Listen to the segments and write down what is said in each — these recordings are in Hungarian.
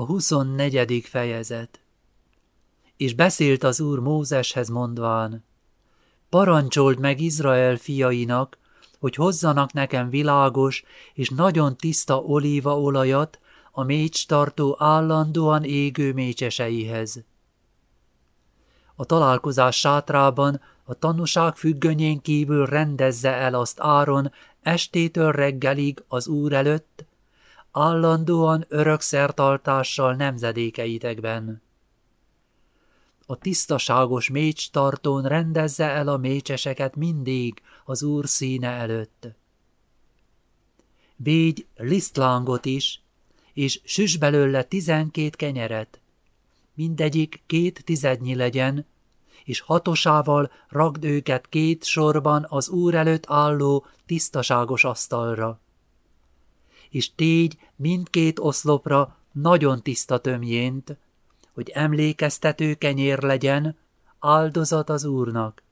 A 24. fejezet És beszélt az Úr Mózeshez mondván, parancsold meg Izrael fiainak, hogy hozzanak nekem világos és nagyon tiszta olívaolajat a mécstartó állandóan égő mécseseihez. A találkozás sátrában a tanúság függönyén kívül rendezze el azt Áron estétől reggelig az Úr előtt, állandóan örök szertartással nemzedékeitekben. A tisztaságos mécs tartón rendezze el a mécseseket mindig az Úr színe előtt. Végy lisztlángot is, és süss belőle tizenkét kenyeret, mindegyik két tizednyi legyen, és hatosával ragd őket két sorban az Úr előtt álló tisztaságos asztalra és tégy mindkét oszlopra nagyon tiszta tömjént, hogy emlékeztető kenyér legyen, áldozat az Úrnak.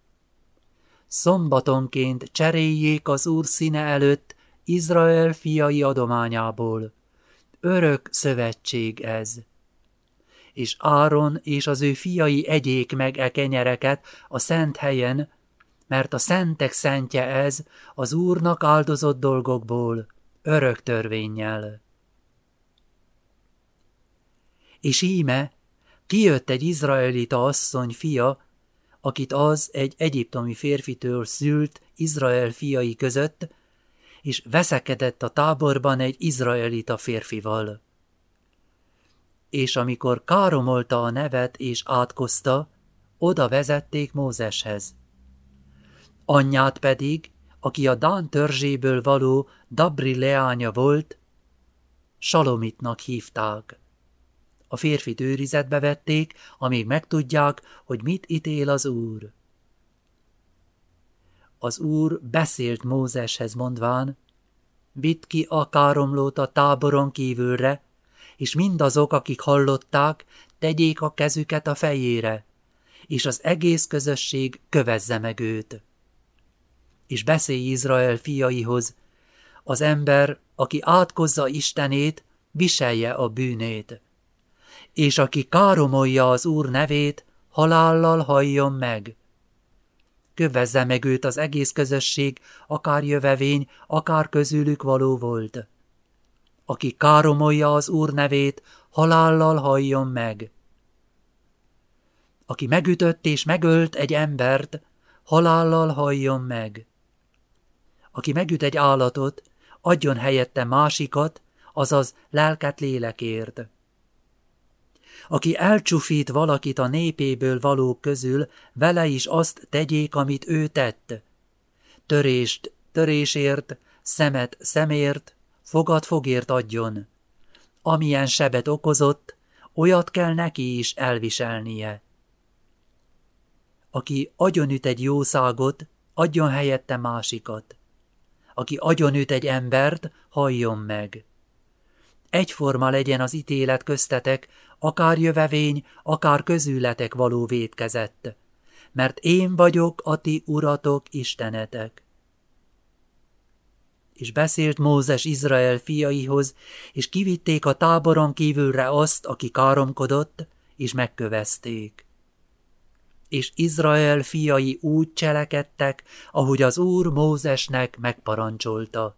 Szombatonként cseréljék az Úr színe előtt Izrael fiai adományából. Örök szövetség ez. És Áron és az ő fiai egyék meg e kenyereket a szent helyen, mert a szentek szentje ez az Úrnak áldozott dolgokból örök törvényjel. És íme kijött egy izraelita asszony fia, akit az egy egyiptomi férfitől szült Izrael fiai között, és veszekedett a táborban egy izraelita férfival. És amikor káromolta a nevet és átkozta, oda vezették Mózeshez. Anyját pedig aki a Dán törzséből való Dabri leánya volt, Salomitnak hívták. A férfit őrizetbe vették, amíg megtudják, hogy mit ítél az úr. Az úr beszélt Mózeshez mondván, vitt ki a káromlót a táboron kívülre, és mindazok, akik hallották, tegyék a kezüket a fejére, és az egész közösség kövezze meg őt és beszélj Izrael fiaihoz, az ember, aki átkozza Istenét, viselje a bűnét. És aki káromolja az Úr nevét, halállal halljon meg. Kövezze meg őt az egész közösség, akár jövevény, akár közülük való volt. Aki káromolja az Úr nevét, halállal halljon meg. Aki megütött és megölt egy embert, halállal halljon meg. Aki megüt egy állatot, adjon helyette másikat, azaz lelket lélekért. Aki elcsufít valakit a népéből valók közül, vele is azt tegyék, amit ő tett. Törést törésért, szemet szemért, fogat fogért adjon. Amilyen sebet okozott, olyat kell neki is elviselnie. Aki agyonüt egy jószágot, adjon helyette másikat aki agyonüt egy embert, halljon meg. Egyforma legyen az ítélet köztetek, akár jövevény, akár közületek való vétkezett, mert én vagyok a ti uratok istenetek. És beszélt Mózes Izrael fiaihoz, és kivitték a táboron kívülre azt, aki káromkodott, és megkövezték és Izrael fiai úgy cselekedtek, ahogy az Úr Mózesnek megparancsolta.